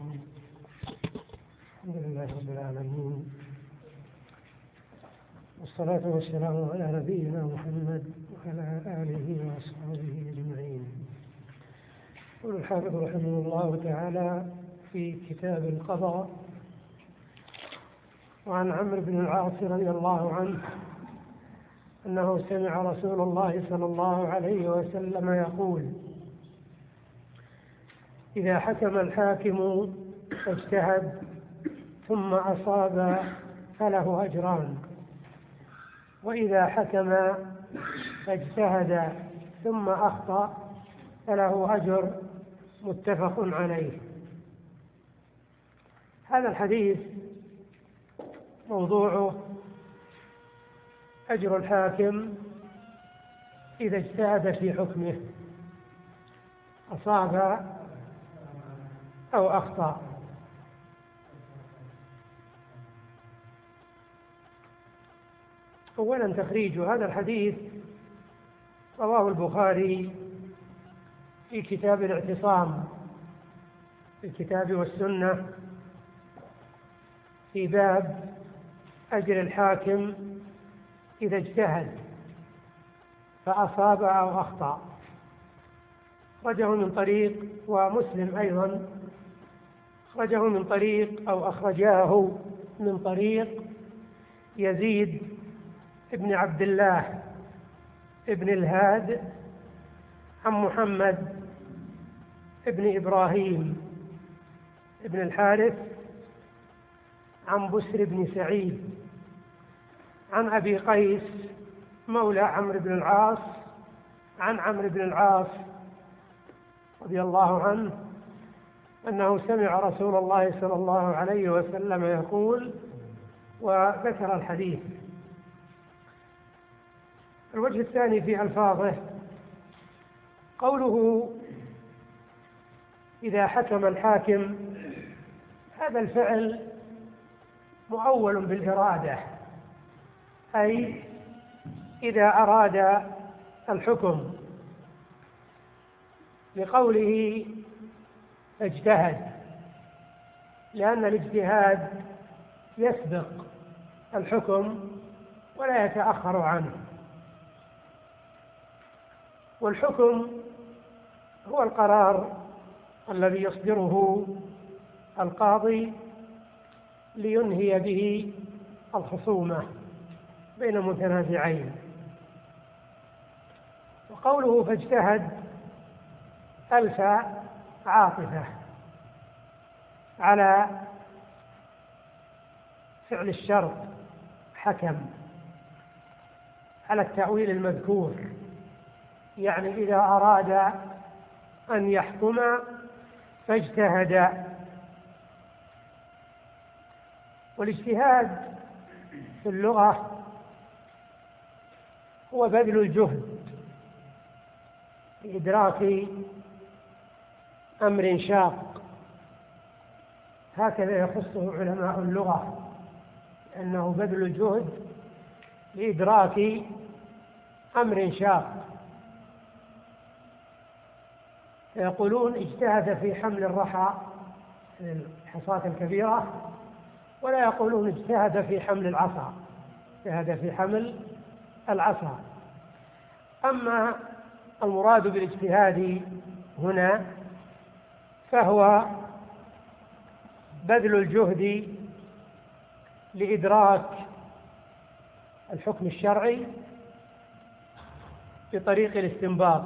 الحمد لله رب العالمين. والصلاة والسلام على نبينا محمد وعلى آله وأصحابه أجمعين. يقول الحافظ رحمه الله تعالى في كتاب القضاء وعن عمرو بن العاص رضي الله عنه أنه سمع رسول الله صلى الله عليه وسلم يقول إذا حكم الحاكم فاجتهد ثم أصاب فله أجران. وإذا حكم فاجتهد ثم أخطأ فله أجر متفق عليه. هذا الحديث موضوعه أجر الحاكم إذا اجتهد في حكمه. أصاب أو أخطأ. أولا تخريج هذا الحديث رواه البخاري في كتاب الاعتصام في الكتاب والسنة في باب أجر الحاكم إذا اجتهد فأصاب أو أخطأ. أخرجه من طريق ومسلم أيضا أخرجه من طريق أو أخرجاه من طريق يزيد ابن عبد الله ابن الهاد عن محمد ابن إبراهيم ابن الحارث عن بسر بن سعيد عن أبي قيس مولى عمرو بن العاص عن عمرو بن العاص رضي الله عنه أنه سمع رسول الله صلى الله عليه وسلم يقول وذكر الحديث. الوجه الثاني في ألفاظه قوله إذا حكم الحاكم هذا الفعل مؤول بالإرادة أي إذا أراد الحكم لقوله اجتهد لأن الاجتهاد يسبق الحكم ولا يتأخر عنه. والحكم هو القرار الذي يصدره القاضي لينهي به الخصومة بين متنازعين. وقوله فاجتهد ألف عاطفة على فعل الشرط حكم على التأويل المذكور يعني إذا أراد أن يحكم فاجتهد. والاجتهاد في اللغة هو بذل الجهد في إدراك أمر شاق. هكذا يخصه علماء اللغة أنه بذل الجهد لإدراك أمر شاق. فيقولون اجتهد في حمل الرحى الحصاة الكبيرة ولا يقولون اجتهد في حمل العصا اجتهد في حمل العصا. أما المراد بالاجتهاد هنا فهو بذل الجهد لإدراك الحكم الشرعي بطريق الاستنباط.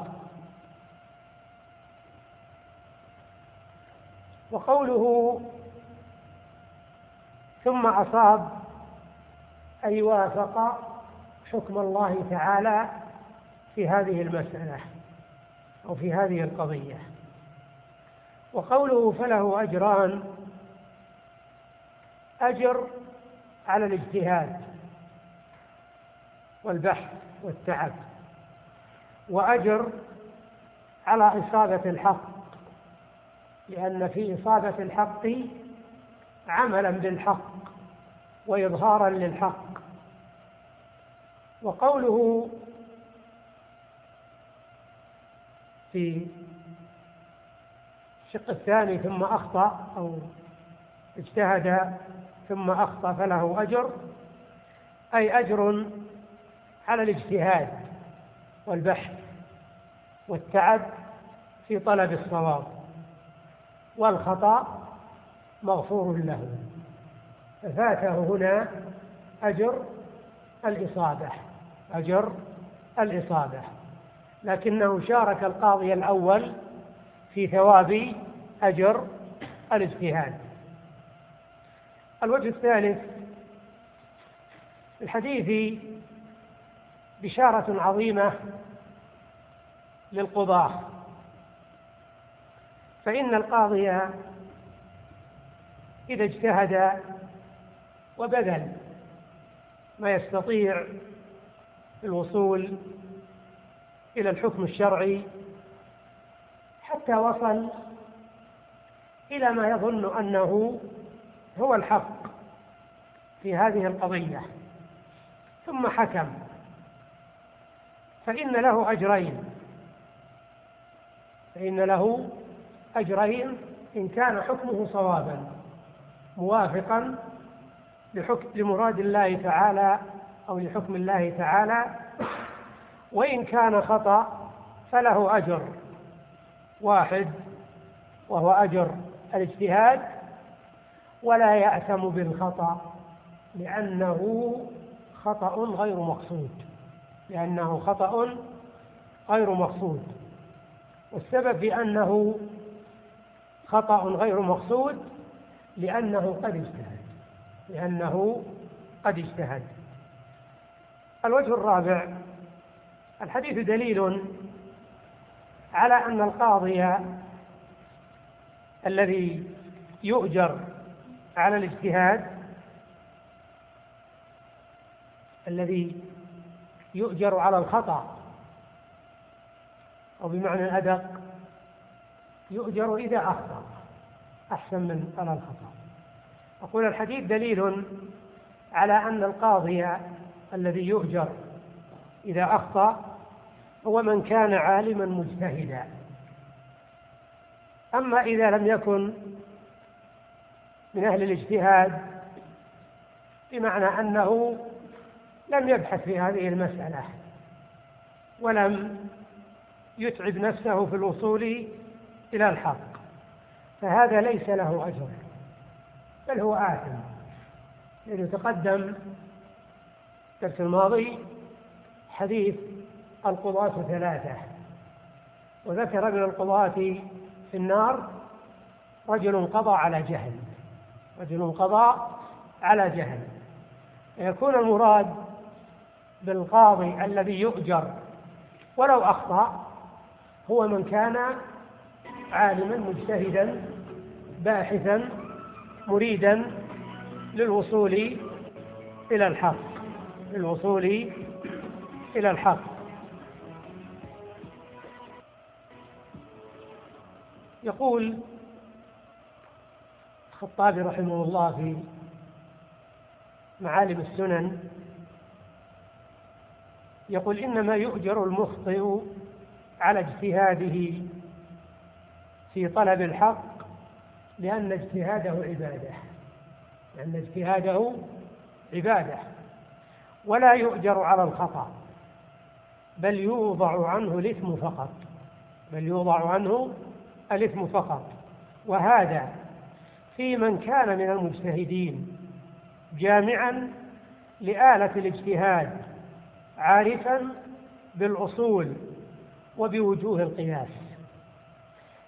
وقوله ثم أصاب أي وافق حكم الله تعالى في هذه المسألة أو في هذه القضية. وقوله فله أجران أجر على الاجتهاد والبحث والتعب وأجر على إصابة الحق لأن في إصابة الحق عملا بالحق وإظهارا للحق. وقوله في الشق الثاني ثم أخطأ أو اجتهد ثم أخطأ فله أجر أي أجر على الاجتهاد والبحث والتعب في طلب الصواب والخطأ مغفور له. ففاته هنا أجر الإصابة أجر الإصابة. لكنه شارك القاضي الأول في ثواب أجر الاجتهاد. الوجه الثالث الحديث بشارة عظيمة للقضاة. فإن القاضي إذا اجتهد وبذل ما يستطيع الوصول إلى الحكم الشرعي حتى وصل إلى ما يظن أنه هو الحق في هذه القضية. ثم حكم. فإن له أجرين. فإن له أجرين إن كان حكمه صوابا موافقا لحكم لمراد الله تعالى أو لحكم الله تعالى. وإن كان خطأ فله أجر واحد وهو أجر الاجتهاد ولا يأثم بالخطأ لأنه خطأ غير مقصود لأنه خطأ غير مقصود. والسبب في أنه خطأ غير مقصود لأنه قد اجتهد لأنه قد اجتهد. الوجه الرابع الحديث دليل على أن القاضي الذي يؤجر على الاجتهاد الذي يؤجر على الخطأ أو بمعنى أدق يؤجر إذا أخطأ أحسن من على الخطأ. أقول الحديث دليل على أن القاضي الذي يؤجر إذا أخطأ هو من كان عالما مجتهدا. أما إذا لم يكن من أهل الاجتهاد بمعنى أنه لم يبحث في هذه المسألة ولم يتعب نفسه في الوصول إلى الحق فهذا ليس له أجر بل هو آثم. لأنه تقدم الدرس الماضي حديث القضاة ثلاثة وذكر من القضاة في النار رجل قضى على جهل رجل قضى على جهل. يكون المراد بالقاضي الذي يؤجر ولو أخطأ هو من كان عالما مجتهدا باحثا مريدا للوصول إلى الحق للوصول إلى الحق. يقول الخطابي رحمه الله في معالم السنن يقول إنما يؤجر المخطئ على اجتهاده في طلب الحق لأن اجتهاده عبادة لأن اجتهاده عبادة. ولا يؤجر على الخطأ بل يوضع عنه الإثم فقط بل يوضع عنه الإثم فقط. وهذا في من كان من المجتهدين جامعا لآلة الاجتهاد عارفا بالأصول وبوجوه القياس.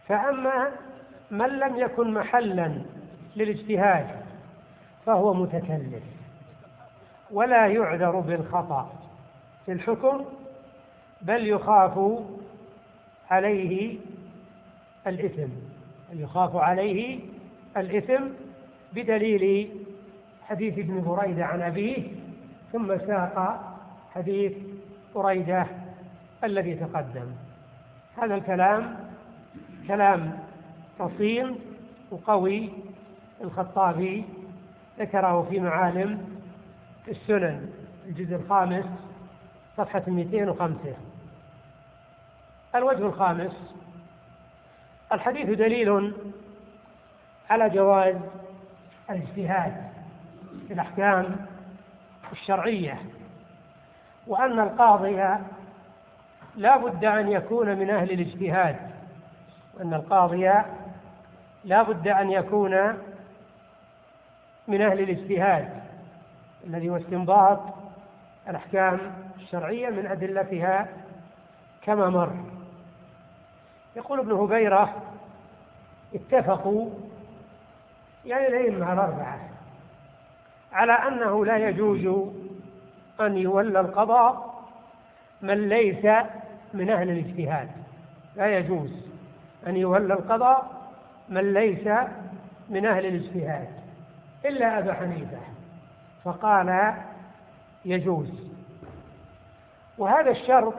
فأما من لم يكن محلا للاجتهاد فهو متكلف ولا يعذر بالخطأ في الحكم بل يخاف عليه الإثم يخاف عليه الإثم بدليل حديث ابن بريدة عن أبيه ثم ساق حديث بريدة الذي تقدم. هذا الكلام كلام رصين وقوي. الخطابي ذكره في معالم السنن الجزء الخامس صفحة 205 الوجه الخامس الحديث دليل على جواز الاجتهاد في الأحكام الشرعية وأن القاضي لا بد أن يكون من أهل الاجتهاد وأن القاضي لا بد أن يكون من أهل الاجتهاد الذي هو استنباط الأحكام الشرعية من أدلتها كما مر. يقول ابن هبيرة اتفقوا يعني الأئمة الأربعة على أنه لا يجوز أن يولى القضاء من ليس من أهل الاجتهاد. لا يجوز أن يولى القضاء من ليس من أهل الاجتهاد. إلا أبا حنيفة. فقال يجوز. وهذا الشرط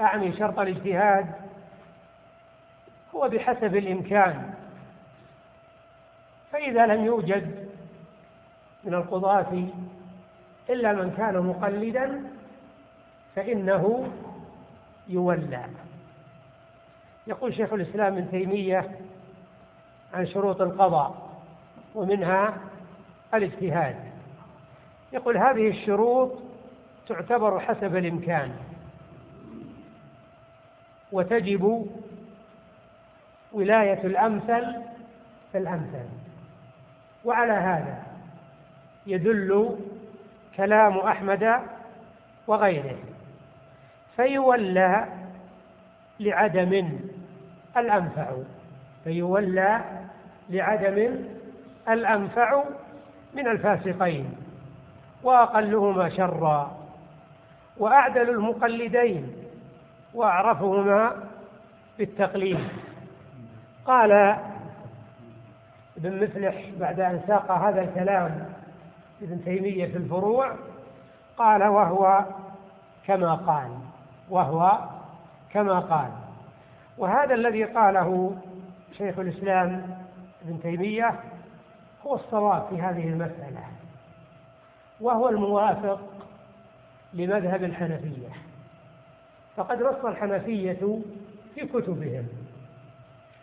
أعني شرط الاجتهاد هو بحسب الإمكان. فإذا لم يوجد من القضاة إلا من كان مقلدا فإنه يولى. يقول شيخ الإسلام ابن تيمية عن شروط القضاء ومنها الاجتهاد. يقول هذه الشروط تعتبر حسب الإمكان. وتجب ولاية الأمثل فالأمثل وعلى هذا يدل كلام أحمد وغيره. فيولى لعدم الأنفع. فيولى لعدم الأنفع من الفاسقين. وأقلهما شرا. وأعدل المقلدين. وأعرفهما بالتقليد. قال ابن مفلح بعد أن ساق هذا الكلام ابن تيمية في الفروع قال وهو كما قال وهو كما قال. وهذا الذي قاله شيخ الإسلام ابن تيمية هو الصواب في هذه المسألة وهو الموافق لمذهب الحنفية. فقد نص الحنفية في كتبهم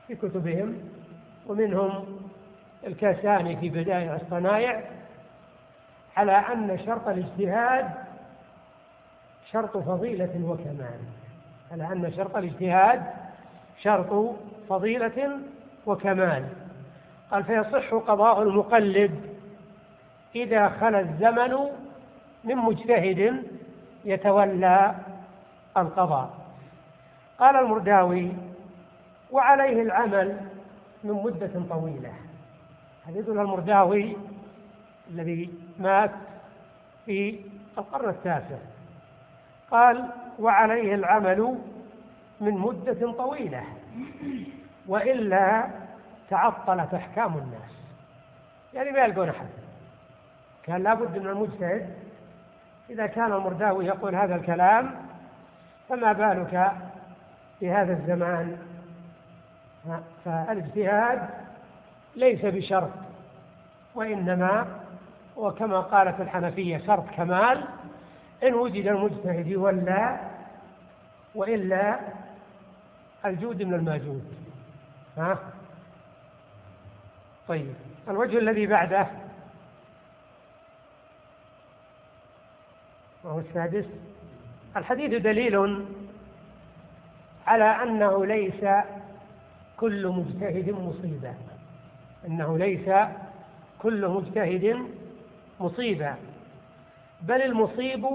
في كتبهم ومنهم الكاساني في بدائع الصنايع على أن شرط الاجتهاد شرط فضيلة وكمال على أن شرط الاجتهاد شرط فضيلة وكمال. قال فيصح قضاء المقلد إذا خلا الزمن من مجتهد يتولى القضاء. قال المرداوي وعليه العمل من مدة طويلة. حديث المرداوي الذي مات في القرن التاسع؟ قال وعليه العمل من مدة طويلة وإلا تعطلت أحكام الناس. يعني ما يلقون أحد. كان لابد من المجتهد. إذا كان المرداوي يقول هذا الكلام فما بالك في هذا الزمان فالاجتهاد ليس بشرط وإنما وكما قالت الحنفية شرط كمال إن وجد المجتهد يولى وإلا الجود من الماجود. ها؟ طيب الوجه الذي بعده؟ وهو السادس؟ الحديث دليل على أنه ليس كل مجتهد مصيبا. أنه ليس كل مجتهد مصيبا. بل المصيب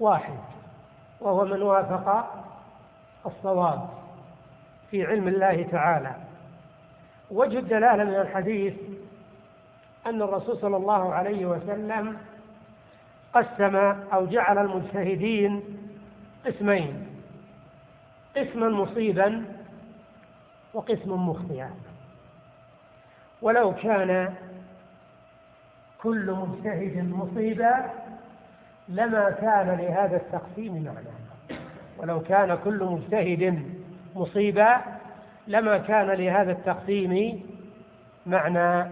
واحد وهو من وافق الصواب في علم الله تعالى. وجه الدلالة من الحديث أن الرسول صلى الله عليه وسلم قسم أو جعل المجتهدين قسمين قسما مصيبا وقسم مخطئا. ولو كان كل مجتهد مصيبا لما كان لهذا التقسيم معنى. ولو كان كل مجتهد مصيبا لما كان لهذا التقسيم معنى.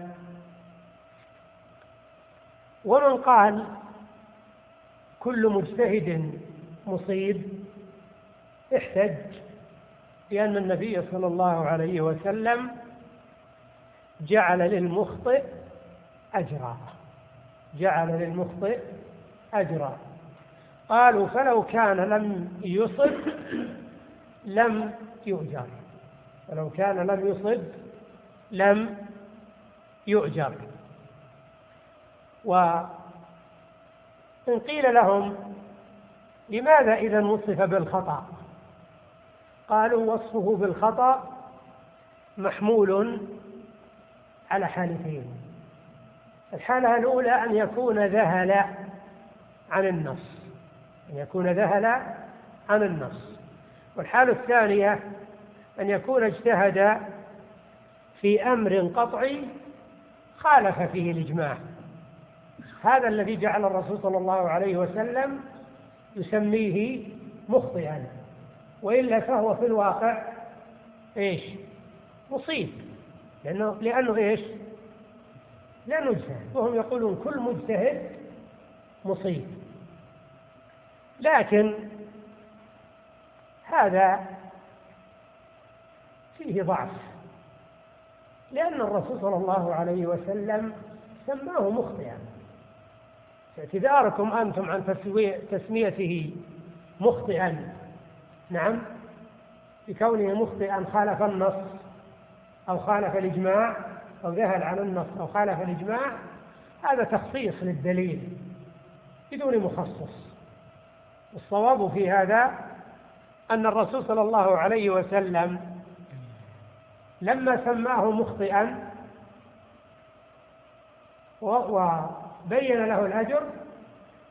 ومن قال كل مجتهد مصيب احتج لأن النبي صلى الله عليه وسلم جعل للمخطئ أجرا جعل للمخطئ أجرا. قالوا فلو كان لم يصب لم يؤجر فلو كان لم يصب لم يؤجر. وإن قيل لهم لماذا إذا وصف بالخطأ؟ قالوا وصفه بالخطأ محمول على حالتين. الحالة الأولى أن يكون ذهل عن النص أن يكون ذهل عن النص. والحالة الثانية أن يكون اجتهد في أمر قطعي خالف فيه الإجماع. هذا الذي جعل الرسول صلى الله عليه وسلم يسميه مخطئا. وإلا فهو في الواقع إيش؟ مصيب. لأنه لأنه إيش؟ لا نجتهد وهم يقولون كل مجتهد مصيب. لكن هذا فيه ضعف. لأن الرسول صلى الله عليه وسلم سماه مخطئا. اعتذاركم أنتم عن تسميته مخطئا. نعم. بكونه مخطئا خالف النص أو خالف الإجماع أو ذهل عن النص أو خالف الإجماع هذا تخصيص للدليل بدون مخصص. الصواب في هذا أن الرسول صلى الله عليه وسلم لما سماه مخطئا وبين له الأجر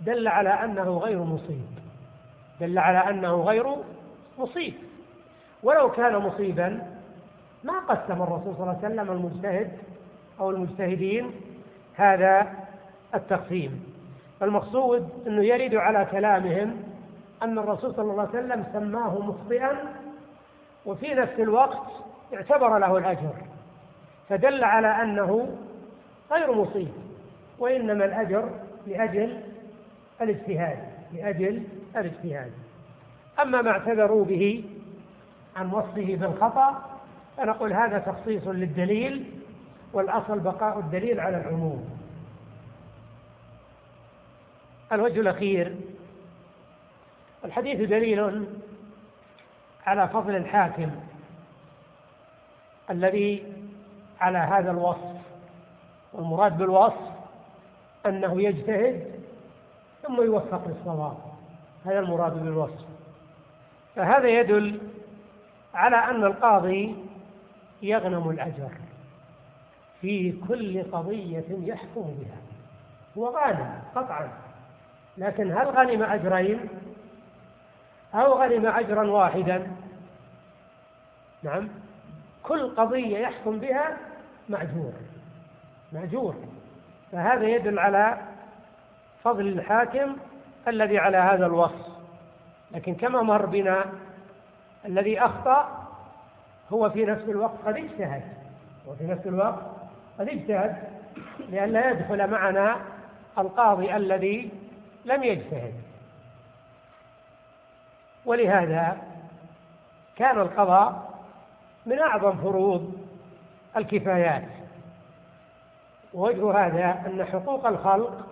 دل على أنه غير مصيب. دل على أنه غير مصيب. ولو كان مصيبا ما قسم الرسول صلى الله عليه وسلم المجتهد أو المجتهدين هذا التقسيم. المقصود أنه يرد على كلامهم أن الرسول صلى الله عليه وسلم سماه مخطئا وفي نفس الوقت اعتبر له الأجر. فدل على أنه غير مصيب. وإنما الأجر لأجل الاجتهاد لأجل الاجتهاد. أما ما اعتذروا به عن وصفه بالخطأ فنقول هذا تخصيص للدليل والأصل بقاء الدليل على العموم. الوجه الأخير الحديث دليل على فضل الحاكم الذي على هذا الوصف والمراد بالوصف أنه يجتهد ثم يوفق للصواب. هذا المراد بالوصف. فهذا يدل على أن القاضي يغنم الأجر في كل قضية يحكم بها. هو غانم قطعا. لكن هل غنم أجرين؟ أو غنم أجرا واحدا؟ نعم. كل قضية يحكم بها معجور معجور فهذا يدل على فضل الحاكم الذي على هذا الوصف. لكن كما مر بنا الذي أخطأ هو في نفس الوقت قد اجتهد. وفي نفس الوقت قد اجتهد لئلا يدخل معنا القاضي الذي لم يجتهد. ولهذا كان القضاء من أعظم فروض الكفايات. ووجه هذا أن حقوق الخلق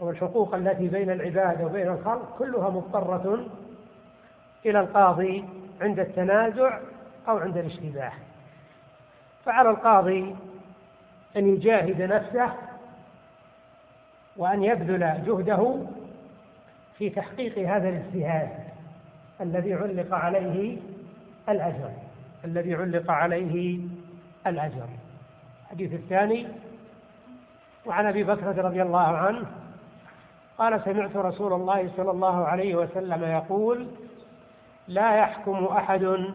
أو الحقوق التي بين العباد وبين الخلق كلها مضطرة إلى القاضي عند التنازع أو عند الاشتباه فعلى القاضي أن يجاهد نفسه وأن يبذل جهده في تحقيق هذا الاجتهاد الذي علق عليه الأجر الذي علق عليه الأجر الحديث الثاني وعن أبي بكرة رضي الله عنه قال سمعت رسول الله صلى الله عليه وسلم يقول لا يحكم أحد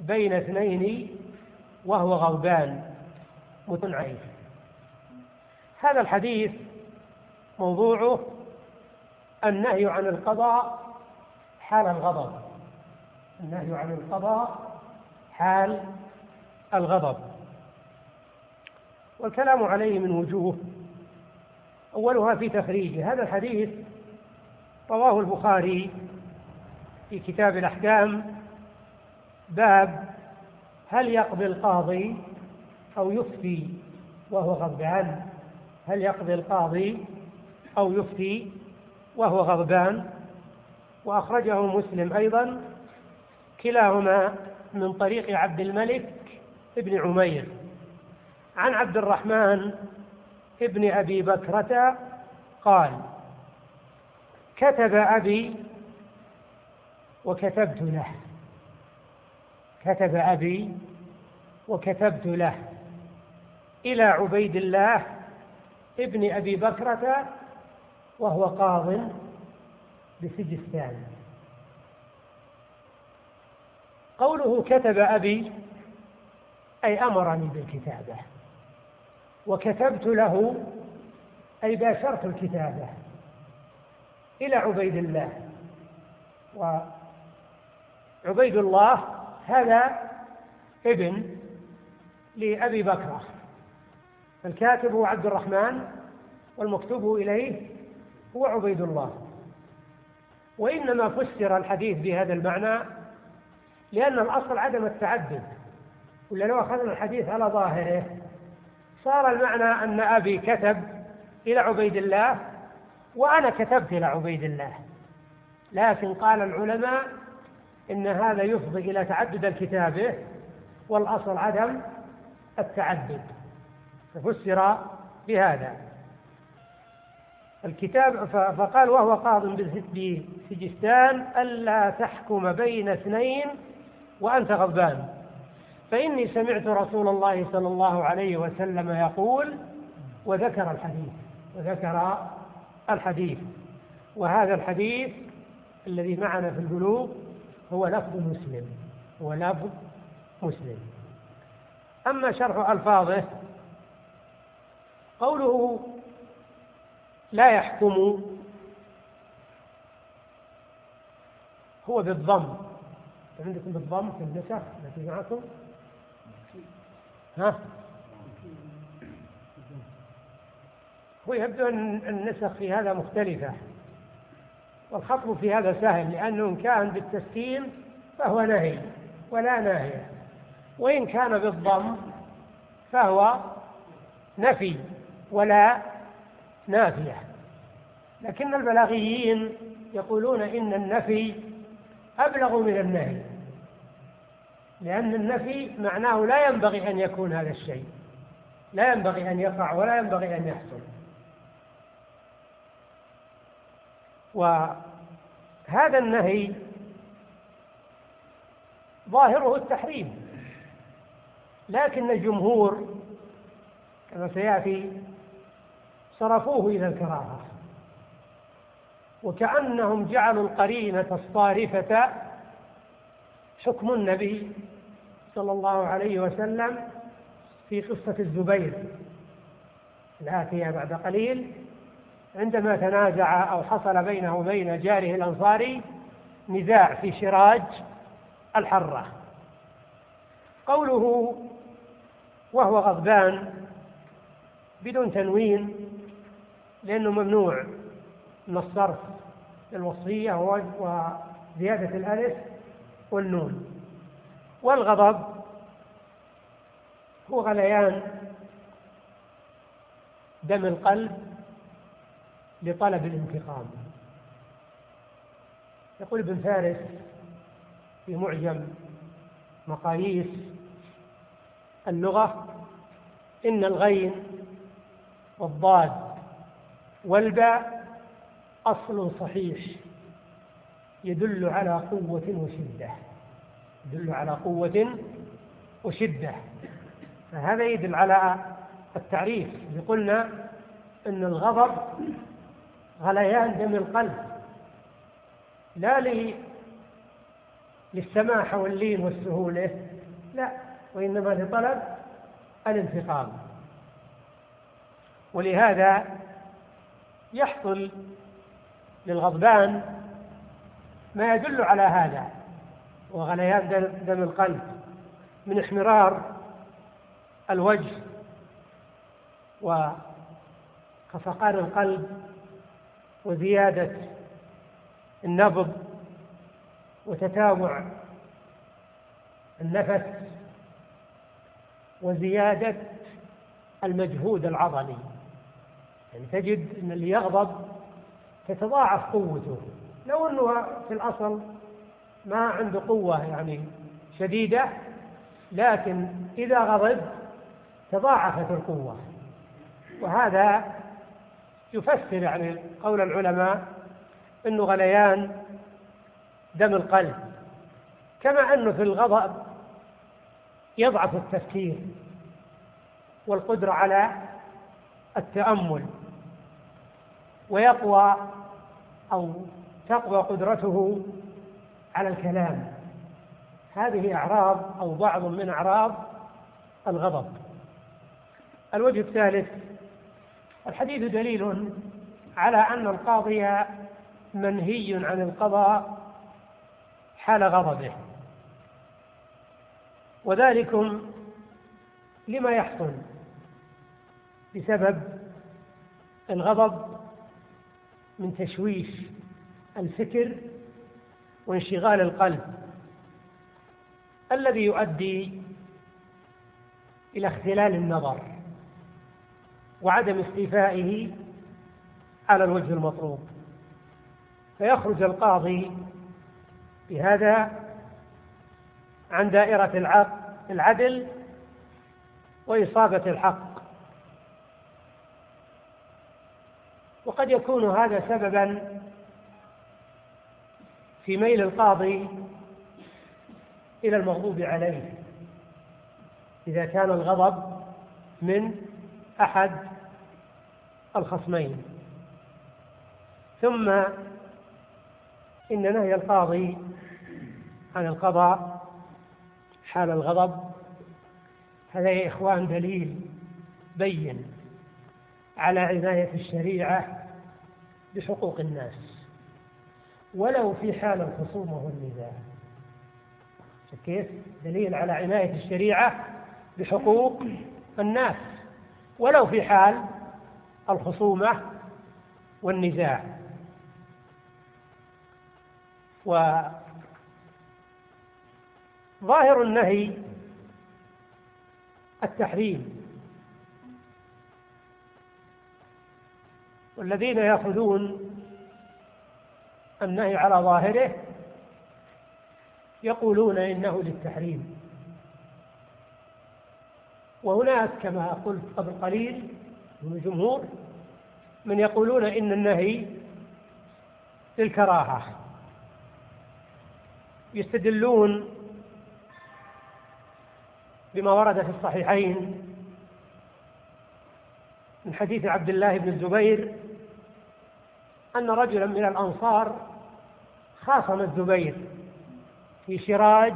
بين اثنين وهو غضبان. متنعي هذا الحديث موضوعه النهي عن القضاء حال الغضب. النهي عن القضاء حال الغضب. والكلام عليه من وجوه أولها في تخريجه. هذا الحديث رواه البخاري في كتاب الأحكام باب هل يقضي القاضي أو يفتي وهو غضبان؟ هل يقضي القاضي أو يفتي وهو غضبان؟ وأخرجه مسلم أيضا كلاهما من طريق عبد الملك بن عمير. عن عبد الرحمن ابن أبي بكرة قال كتب أبي وكتبت له. كتب أبي وكتبت له. إلى عبيد الله ابن أبي بكرة وهو قاض بسجستان. قوله كتب أبي أي أمرني بالكتابة. وكتبت له أي باشرت الكتابة إلى عبيد الله. وعبيد الله هذا ابن لأبي بكر. الكاتب هو عبد الرحمن والمكتوب إليه هو عبيد الله. وإنما فسر الحديث بهذا المعنى لأن الأصل عدم التعدد. ولا لو أخذنا الحديث على ظاهره؟ صار المعنى أن أبي كتب إلى عبيد الله وأنا كتبت إلى عبيد الله. لكن قال العلماء إن هذا يفضي إلى تعدد الكتابة والأصل عدم التعدد. ففسر بهذا. الكتاب فقال وهو قاض بسجستان ألا تحكم بين اثنين وأنت غضبان. فإني سمعت رسول الله صلى الله عليه وسلم يقول وذكر الحديث وذكر الحديث. وهذا الحديث الذي معنا في البلوغ هو لفظ مسلم هو لفظ مسلم. أما شرح ألفاظه قوله لا يحكم هو بالضم. عندكم بالضم في النسخ؟ التي معكم؟ ها؟ هو يبدو أن النسخ في هذا مختلفة. والخطب في هذا سهل لأنه إن كان بالتسكين فهو نهي ولا ناهية وإن كان بالضم فهو نفي ولا نافية. لكن البلاغيين يقولون إن النفي أبلغ من النهي. لأن النفي معناه لا ينبغي أن يكون هذا الشيء. لا ينبغي أن يقع ولا ينبغي أن يحصل. وهذا النهي ظاهره التحريم. لكن الجمهور كما سيأتي صرفوه إلى الكراهة. وكأنهم جعلوا القرينة الصارفة حكم النبي صلى الله عليه وسلم في قصة الزبير. الآتية بعد قليل. عندما تنازع أو حصل بينه وبين جاره الأنصاري نزاع في شراج الحرة. قوله وهو غضبان بدون تنوين لأنه ممنوع من الصرف للوصية وزيادة الألف والنون. والغضب هو غليان دم القلب لطلب الانتقام. يقول ابن فارس في معجم مقاييس اللغة إن الغين والضاد والباء أصل صحيح يدل على قوة وشدة. يدل على قوة وشدة. فهذا يدل على التعريف. قلنا أن الغضب غليان دم القلب لا للسماحة واللين والسهولة لا وإنما لطلب الانتقام. ولهذا يحصل للغضبان ما يدل على هذا. وغليان دم القلب. من احمرار الوجه وخفقان القلب وزيادة النبض وتتابع النفس وزيادة المجهود العضلي. يعني تجد أن اللي يغضب تتضاعف قوته. لو أنه في الأصل ما عنده قوة يعني شديدة لكن إذا غضب تضاعفت القوة. وهذا يفسر يعني قول العلماء أنه غليان دم القلب كما أنه في الغضب يضعف التفكير والقدرة على التأمل ويقوى أو تقوى قدرته على الكلام. هذه أعراض أو بعض من أعراض الغضب. الوجه الثالث الحديث دليل على أن القاضي منهي عن القضاء حال غضبه. وذلكم لما يحصل بسبب الغضب من تشويش الفكر وانشغال القلب الذي يؤدي إلى اختلال النظر وعدم استيفائه على الوجه المطلوب. فيخرج القاضي بهذا عن دائرة العدل وإصابة الحق. وقد يكون هذا سببا في ميل القاضي إلى المغضوب عليه. إذا كان الغضب من أحد الخصمين. ثم إن نهي القاضي عن القضاء حال الغضب هذا يا إخوان دليل بين على عناية الشريعة بحقوق الناس. ولو في حال الخصومة والنزاع كيف؟ دليل على عناية الشريعة بحقوق الناس. ولو في حال الخصومة والنزاع وظاهر النهي التحريم. والذين يأخذون النهي على ظاهره يقولون إنه للتحريم. وهناك كما قلت قبل قليل من الجمهور من يقولون إن النهي للكراهة. يستدلون بما ورد في الصحيحين من حديث عبد الله بن الزبير أن رجلا من الأنصار خاصم الزبير في شراج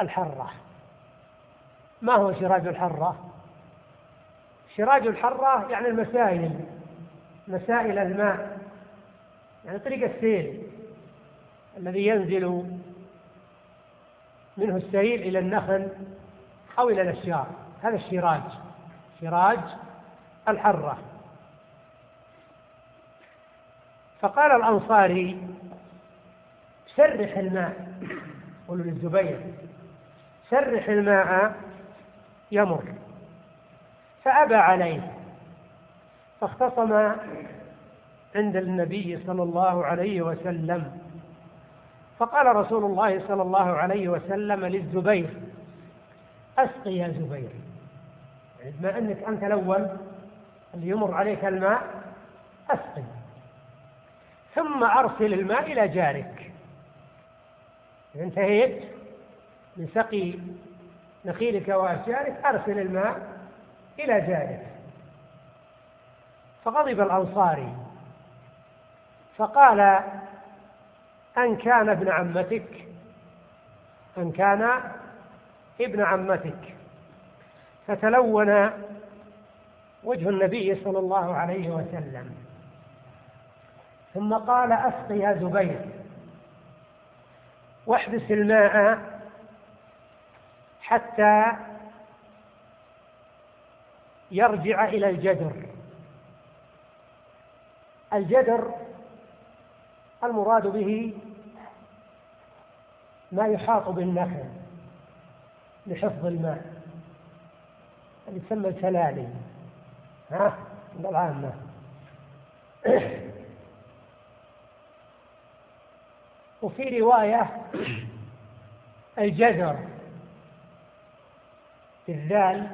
الحرة. ما هو شراج الحرة؟ شراج الحرة يعني المسائل مسائل الماء يعني طريق السيل الذي ينزل منه السيل إلى النخل أو إلى الأشجار. هذا الشراج شراج الحرة. فقال الأنصاري سرح الماء. قولوا للزبير. سرح الماء يمر. فأبى عليه. فاختصم عند النبي صلى الله عليه وسلم. فقال رسول الله صلى الله عليه وسلم للزبير أسقي يا زبير. يعني بما أنك أنت الأول اللي يمر عليك الماء أسقي. ثم أرسل الماء إلى جارك. انتهيت من سقي نخيلك وأشجارك أرسل الماء إلى جارك. فغضب الأنصاري فقال أن كان ابن عمتك أن كان ابن عمتك. فتلون وجه النبي صلى الله عليه وسلم. ثم قال أسق يا زبير. واحبس الماء حتى يرجع إلى الجدر. الجدر المراد به ما يحاط بالنخل لحفظ الماء اللي تسمى السلالي ها؟ العامة. وفي رواية الجذر بالذال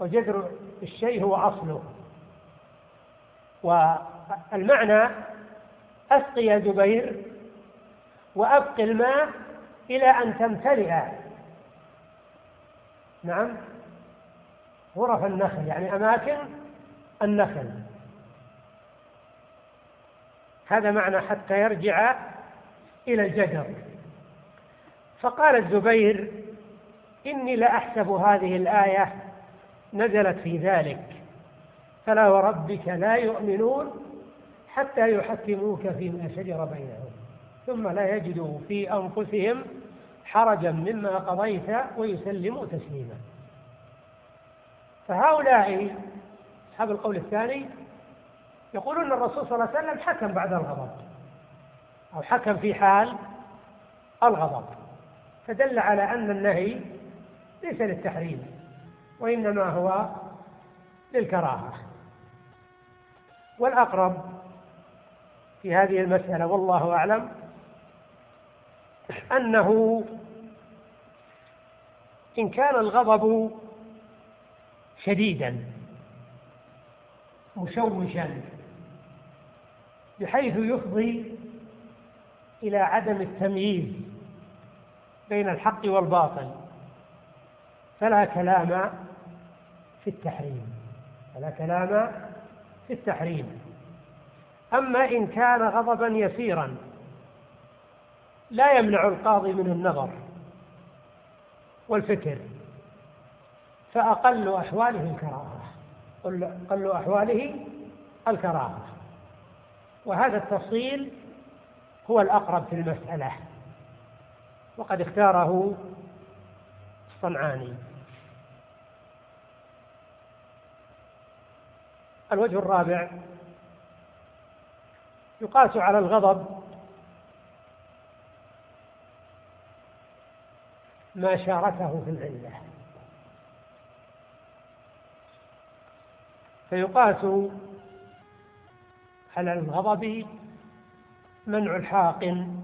وجذر الشيء هو أصله. والمعنى أسقي زبير وأبق الماء إلى أن تمتلئ. نعم. غرف النخل يعني أماكن النخل. هذا معنى حتى يرجع إلى الجدر فقال الزبير إني لأحسب هذه الآية نزلت في ذلك فلا وربك لا يؤمنون حتى يحكموك فيما شجر بينهم ثم لا يجدوا في أنفسهم حرجا مما قضيت ويسلموا تسليما. فهؤلاء أصحاب القول الثاني يقولون الرسول صلى الله عليه وسلم حكم بعد الغضب. أو حكم في حال الغضب. فدل على أن النهي ليس للتحريم وإنما هو للكراهة. والأقرب في هذه المسألة والله أعلم أنه إن كان الغضب شديدا مشوشا بحيث يفضي إلى عدم التمييز بين الحق والباطل فلا كلام في التحريم فلا كلام في التحريم. أما إن كان غضبا يسيرا لا يمنع القاضي من النظر والفكر فأقل أحواله الكراهة أقل أحواله الكراهة. وهذا التفصيل هو الأقرب في المسألة. وقد اختاره الصنعاني. الوجه الرابع يقاس على الغضب ما شاركه في العلة. فيقاس على الغضب منع الحاقن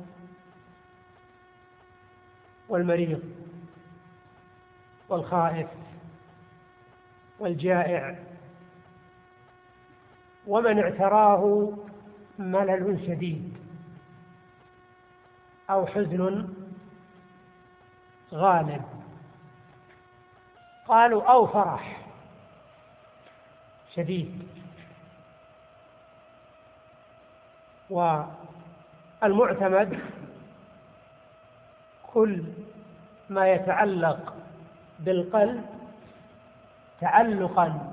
والمريض والخائف والجائع ومن اعتراه ملل شديد أو حزن غالب قالوا أو فرح شديد والمعتمد كل ما يتعلق بالقلب تعلقا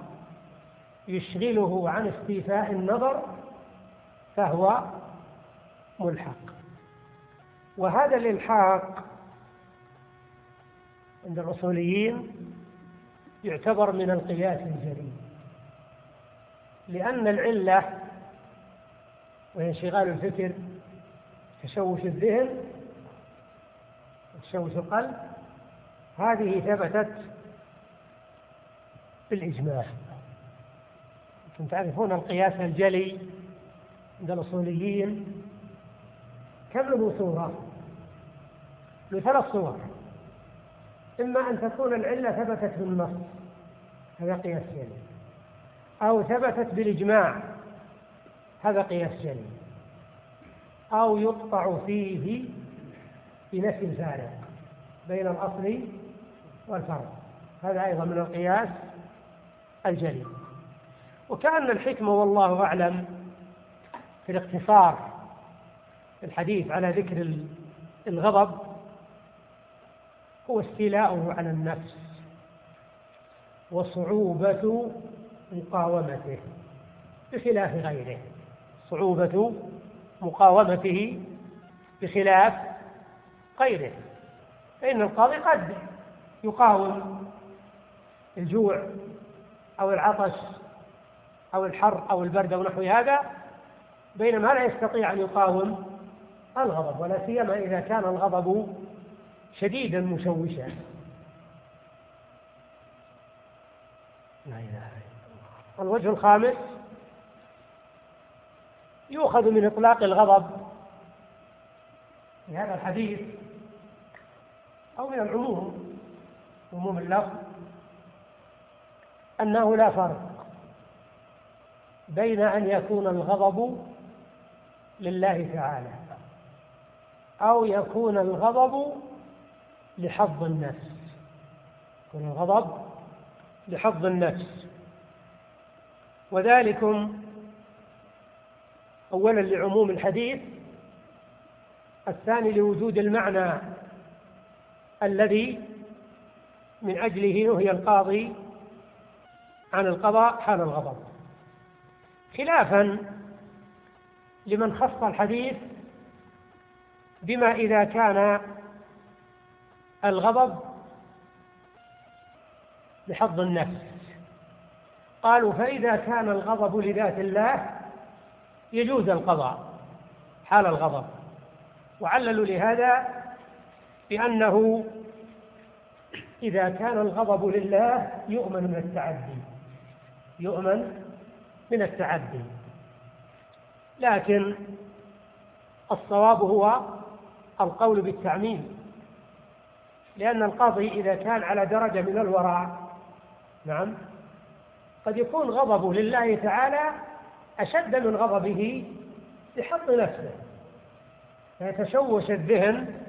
يشغله عن استيفاء النظر فهو ملحق. وهذا الإلحاق عند الأصوليين يعتبر من القياس الجليل لأن العلة وهي انشغال الفكر تشوش الذهن تشوش القلب هذه ثبتت بالإجماع. أنتم تعرفون القياس الجلي عند الأصوليين. كم له صورة؟ له ثلاث صور. إما أن تكون العلة ثبتت بالنص هذا قياس جلي. أو ثبتت بالإجماع هذا قياس جلي. أو يقطع فيه بنفي الفارق بين الأصل والفرع هذا أيضا من القياس الجلي. وكأن الحكمة والله أعلم في الاقتصار الحديث على ذكر الغضب هو استيلاؤه على النفس وصعوبة مقاومته بخلاف غيره. صعوبة مقاومته بخلاف غيره. فإن القاضي قد يقاوم الجوع أو العطش أو الحر أو البرد أو نحو هذا بينما لا يستطيع أن يقاوم الغضب ولا سيما إذا كان الغضب شديدا مشوشا. لا إله إلا الله. الوجه الخامس يؤخذ من إطلاق الغضب في هذا الحديث أو من العموم عموم اللفظ أنه لا فرق بين أن يكون الغضب لله تعالى أو يكون الغضب لحظ النفس. يكون الغضب لحظ النفس. وذلكم أولا لعموم الحديث الثاني لوجود المعنى الذي من أجله نهي القاضي عن القضاء حال الغضب. خلافا لمن خص الحديث بما إذا كان الغضب بحظ النفس. قالوا فإذا كان الغضب لذات الله يجوز القضاء حال الغضب. وعللوا لهذا بأنه إذا كان الغضب لله يؤمن من التعدي يؤمن من التعدي. لكن الصواب هو القول بالتعميم لأن القاضي إذا كان على درجة من الورع نعم قد يكون غضبه لله تعالى أشد من غضبه لحق نفسه فيتشوش الذهن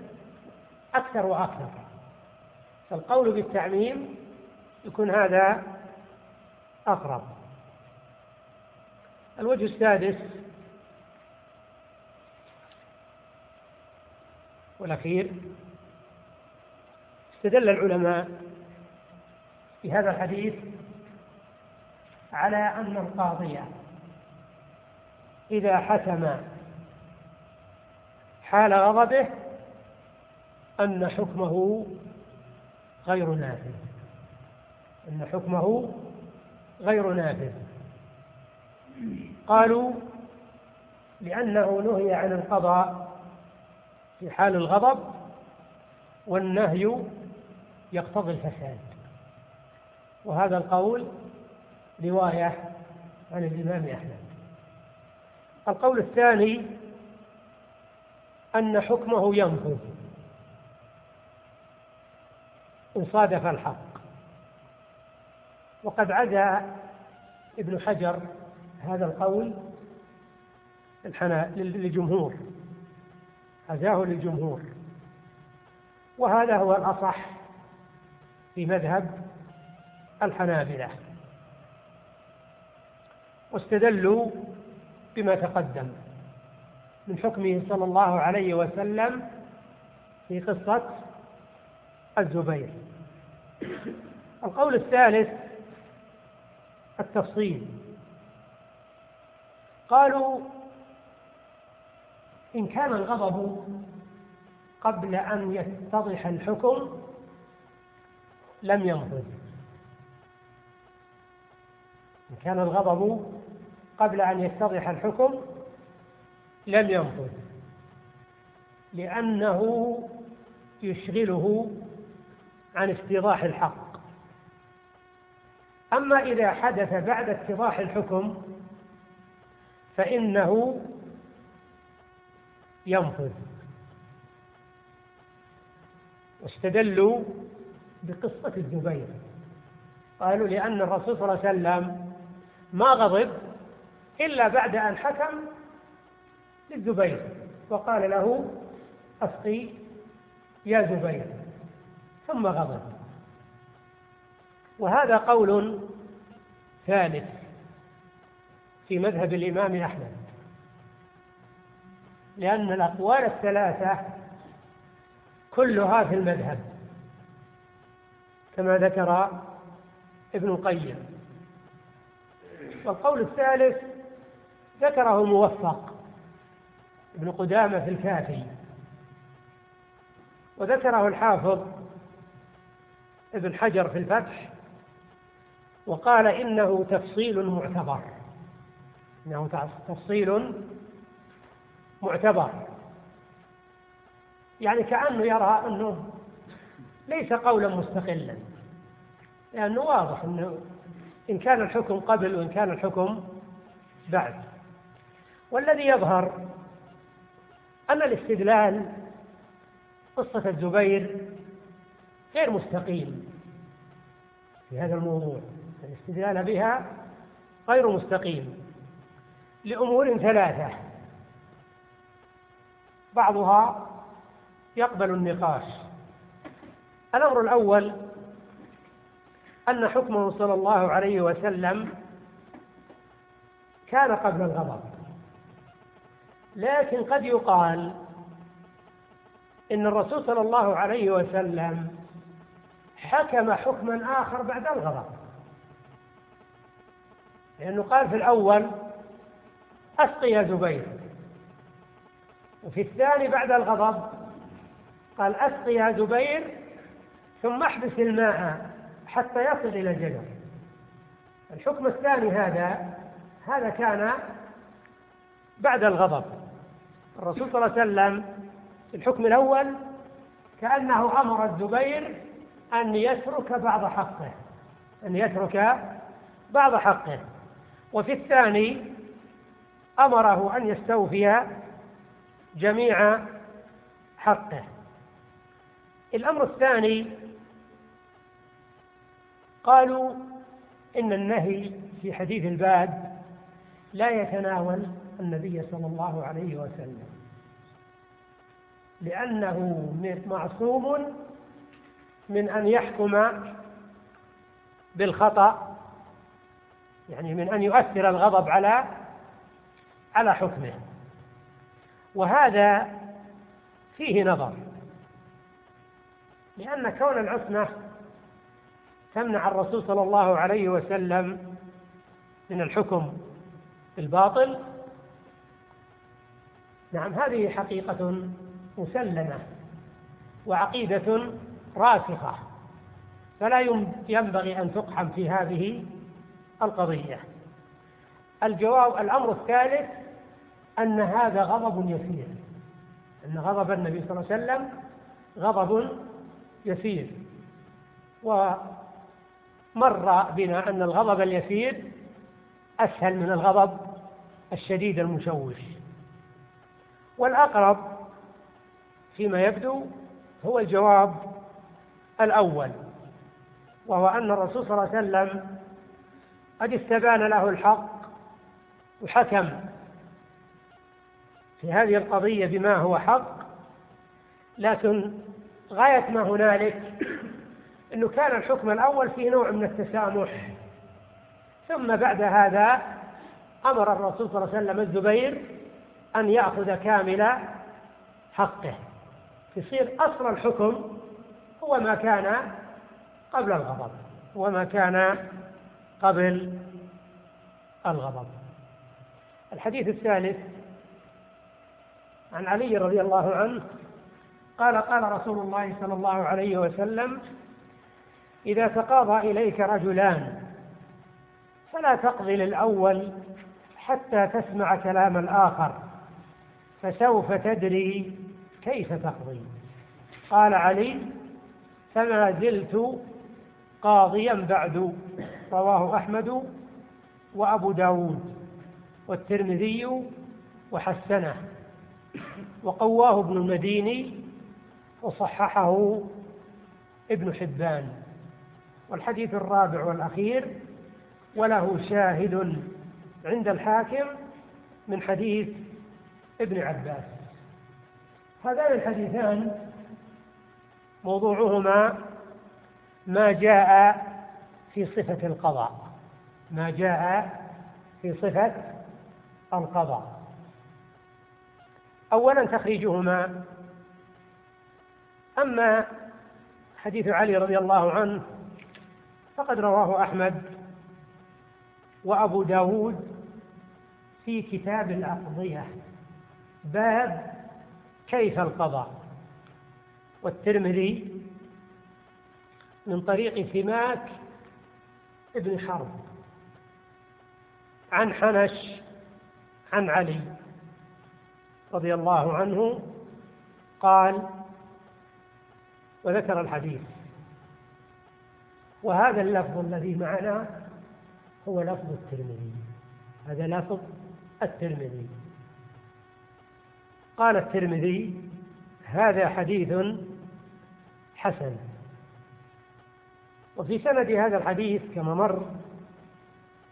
أكثر وأكثر. فالقول بالتعميم يكون هذا أقرب. الوجه السادس والأخير استدل العلماء في هذا الحديث على أن القاضي إذا حكم حال غضبه أن حكمه غير نافذ. أن حكمه غير نافذ. قالوا لأنه نهي عن القضاء في حال الغضب والنهي يقتضي الفساد. وهذا القول رواية عن الإمام أحمد. القول الثاني أن حكمه ينفذ إن صادف الحق. وقد عزى ابن حجر هذا القول للجمهور. عزاه للجمهور. وهذا هو الأصح في مذهب الحنابلة. واستدلوا بما تقدم من حكمه صلى الله عليه وسلم في قصة الزبير. القول الثالث التفصيل. قالوا إن كان الغضب قبل أن يتضح الحكم لم ينفذ. إن كان الغضب قبل أن يتضح الحكم لم ينفذ لأنه يشغله عن استيضاح الحق. أما إذا حدث بعد اتضاح الحكم فإنه ينفذ واستدلوا بقصة الزبير. قالوا لأن الرسول صلى الله عليه وسلم ما غضب إلا بعد أن حكم للزبير وقال له أسقي يا زبير ثم غضب. وهذا قول ثالث في مذهب الإمام أحمد لأن الأقوال الثلاثة كلها في المذهب كما ذكر ابن القيم. والقول الثالث ذكره موفق ابن قدامة في الكافي. وذكره الحافظ ابن حجر في الفتح وقال إنه تفصيل معتبر. إنه تفصيل معتبر. يعني كأنه يرى أنه ليس قولا مستقلا لأنه واضح أنه إن كان الحكم قبل وإن كان الحكم بعد. والذي يظهر أن الاستدلال قصة الزبير غير مستقيم في هذا الموضوع. الاستدلال بها غير مستقيم لأمور ثلاثة. بعضها يقبل النقاش. الأمر الأول أن حكمه صلى الله عليه وسلم كان قبل الغضب. لكن قد يقال إن الرسول صلى الله عليه وسلم حكم حكما آخر بعد الغضب. لأنه قال في الأول أسقي يا زبير. وفي الثاني بعد الغضب قال أسقي يا زبير ثم احبس الماء حتى يصل إلى الجدر. الحكم الثاني هذا هذا كان بعد الغضب. الرسول صلى الله عليه وسلم في الحكم الأول كأنه أمر الزبير أن يترك بعض حقه أن يترك بعض حقه. وفي الثاني أمره أن يستوفي جميع حقه. الأمر الثاني قالوا إن النهي في حديث الباد لا يتناول النبي صلى الله عليه وسلم لأنه معصوم من أن يحكم بالخطأ يعني من أن يؤثر الغضب على على حكمه. وهذا فيه نظر لأن كون العصمة تمنع الرسول صلى الله عليه وسلم من الحكم بالباطل نعم هذه حقيقة مسلمة وعقيدة راسخة فلا ينبغي أن تقحم في هذه القضية. الجواب الأمر الثالث أن هذا غضب يسير أن غضب النبي صلى الله عليه وسلم غضب يسير. ومر بنا أن الغضب اليسير أسهل من الغضب الشديد المشوش. والأقرب فيما يبدو هو الجواب الأول وهو أن الرسول صلى الله عليه وسلم قد استبان له الحق وحكم في هذه القضية بما هو حق لكن غاية ما هنالك أنه كان الحكم الأول فيه نوع من التسامح. ثم بعد هذا أمر الرسول صلى الله عليه وسلم الزبير أن يأخذ كامل حقه. يصير أصل الحكم هو ما كان قبل الغضب وما كان قبل الغضب. الحديث الثالث عن علي رضي الله عنه قال قال رسول الله صلى الله عليه وسلم إذا تقاضى إليك رجلان فلا تقضي للأول حتى تسمع كلام الآخر فسوف تدري كيف تقضي. قال علي فما زلت قاضيا بعد رواه أحمد وأبو داود والترمذي وحسنه وقواه ابن المديني وصححه ابن حبان. والحديث الرابع والأخير وله شاهد عند الحاكم من حديث ابن عباس. هذان الحديثان موضوعهما ما جاء في صفة القضاء. ما جاء في صفة القضاء. أولا تخريجهما. أما حديث علي رضي الله عنه فقد رواه أحمد وأبو داود في كتاب الأقضية باب كيف القضاء. والترمذي من طريق سماك ابن حرب عن حنش عن علي رضي الله عنه قال وذكر الحديث. وهذا اللفظ الذي معنا هو لفظ الترمذي. هذا لفظ الترمذي. قال الترمذي هذا حديث حسن. وفي سند هذا الحديث كما مر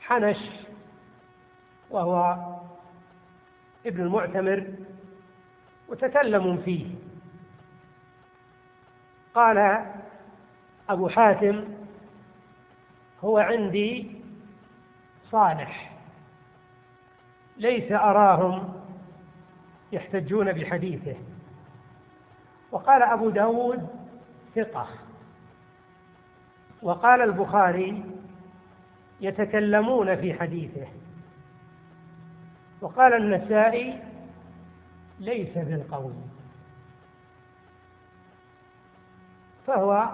حنش وهو ابن المعتمر وتكلموا فيه. قال أبو حاتم هو عندي صالح. ليس أراهم يحتجون بحديثه. وقال أبو داود ثقة. وقال البخاري يتكلمون في حديثه. وقال النسائي ليس بالقول. فهو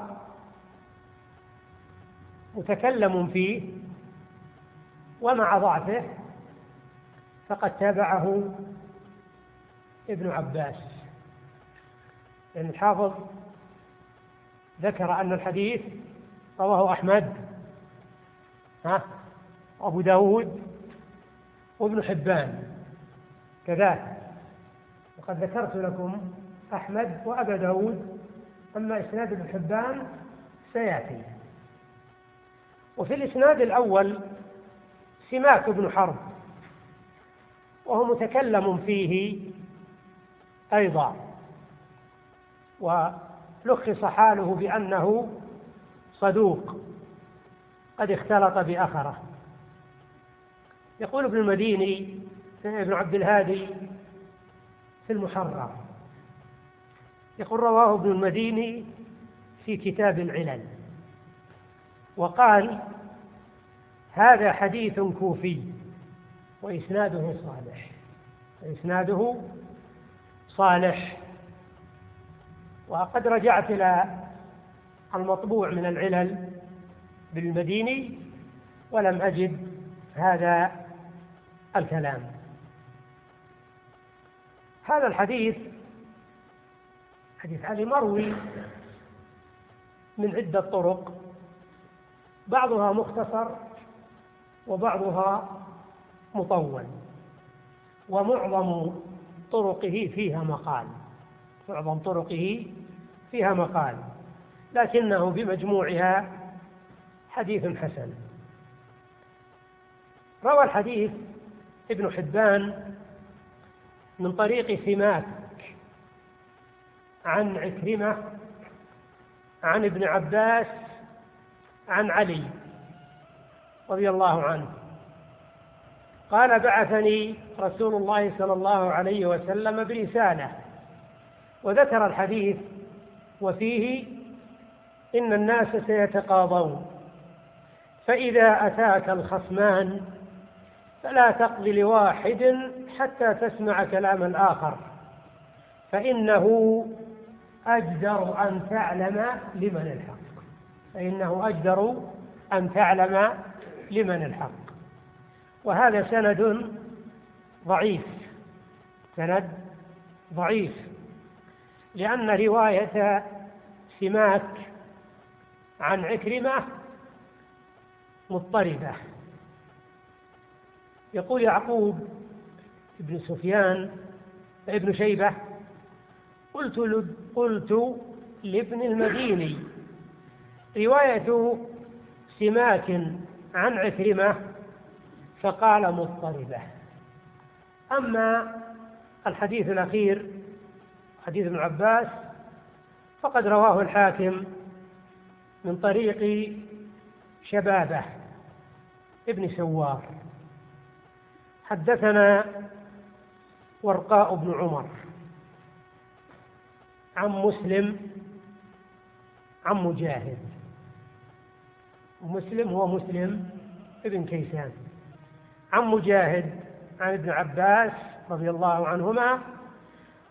متكلم فيه ومع ضعفه فقد تابعه ابن عباس. لأن الحافظ ذكر أن الحديث رواه أحمد ها أبو داود وابن حبان. كذلك وقد ذكرت لكم أحمد وأبا داود أما إسناد ابن حبان سيأتي. وفي الإسناد الأول سماك بن حرب. وهو متكلم فيه أيضا. ولخص حاله بأنه صدوق قد اختلط بأخره. يقول ابن المديني ابن عبد الهادي في المحرر يقول رواه ابن المديني في كتاب العلل. وقال هذا حديث كوفي. وإسناده صالح. إسناده صالح. وقد رجعت إلى المطبوع من العلل بالمديني ولم أجد هذا الكلام. هذا الحديث حديث علي مروي من عدة طرق بعضها مختصر وبعضها مطول ومعظم طرقه فيها مقال معظم طرقه فيها مقال لكنه بمجموعها حديث حسن. روى الحديث ابن حبان من طريق سماك عن عكرمة عن ابن عباس عن علي رضي الله عنه. قال بعثني رسول الله صلى الله عليه وسلم برسالة وذكر الحديث وفيه إن الناس سيتقاضون فإذا أتاك الخصمان فلا تقض لواحد حتى تسمع كلام الآخر فإنه أجدر أن تعلم لمن الحق فإنه أجدر أن تعلم لمن الحق. وهذا سند ضعيف. سند ضعيف. لأن رواية سماك عن عكرمة مضطربة. يقول يعقوب بن سفيان ابن شيبة قلت قلت لابن المديني رواية سماك عن عكرمة فقال مضطربة. أما الحديث الأخير حديث ابن عباس فقد رواه الحاكم من طريق شبابة ابن سوار. حدثنا ورقاء بن عمر عن مسلم عن مجاهد. مسلم هو مسلم ابن كيسان. عن مجاهد عن ابن عباس رضي الله عنهما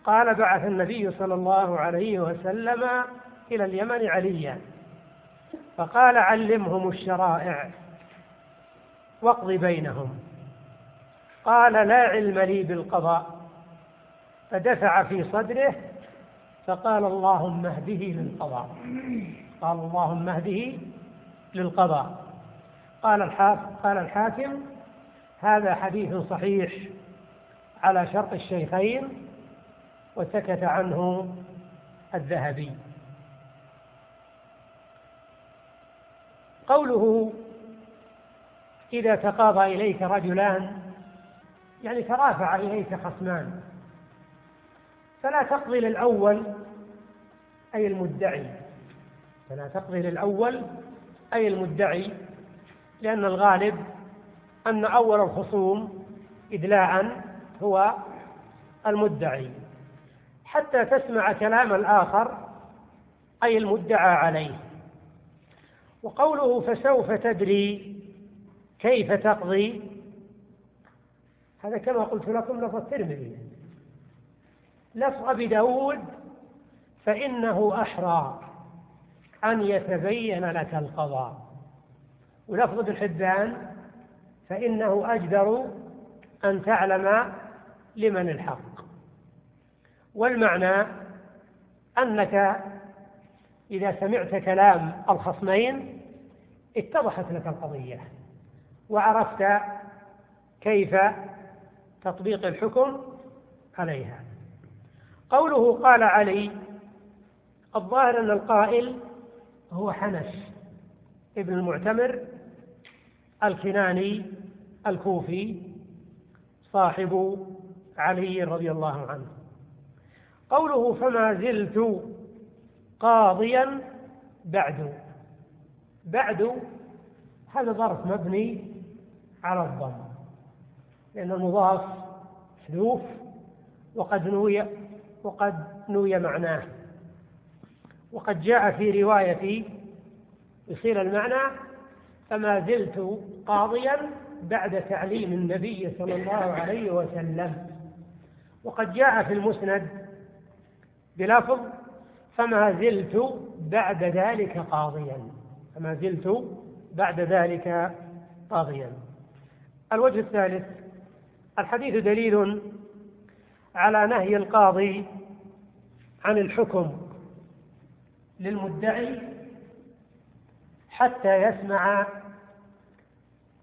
قال بعث النبي صلى الله عليه وسلم إلى اليمن عليا فقال علمهم الشرائع واقض بينهم. قال لا علم لي بالقضاء. فدفع في صدره فقال اللهم اهده للقضاء. قال اللهم اهده للقضاء. قال الحاكم قال الحاكم هذا حديث صحيح على شرط الشيخين وسكت عنه الذهبي. قوله إذا تقاضى إليك رجلان يعني ترافع إليك خصمان. فلا تقضي للأول أي المدعي. فلا تقضي للأول أي المدعي لأن الغالب أن أول الخصوم إدلاعا هو المدعي حتى تسمع كلام الآخر أي المدعى عليه. وقوله فسوف تدري كيف تقضي؟ هذا كما قلت لكم لفظ الترمذي. لفظ أبي داود فإنه أحرى أن يتبين لك القضاء. ولفظ ابن حبان فإنه أجدر أن تعلم لمن الحق. والمعنى أنك إذا سمعت كلام الخصمين اتضحت لك القضية وعرفت كيف تطبيق الحكم عليها. قوله قال علي الظاهر أن القائل هو حنش ابن المعتمر الكناني الكوفي صاحب علي رضي الله عنه. قوله فما زلت قاضيا بعد. بعد هذا ظرف مبني على الضم لأن المضاف محذوف وقد نوي وقد نوي معناه. وقد جاء في رواية يصير المعنى فما زلت قاضيا بعد تعليم النبي صلى الله عليه وسلم. وقد جاء في المسند بلفظ فما زلت بعد ذلك قاضيا. فما زلت بعد ذلك قاضيا. الوجه الثالث الحديث دليل على نهي القاضي عن الحكم للمدعي حتى يسمع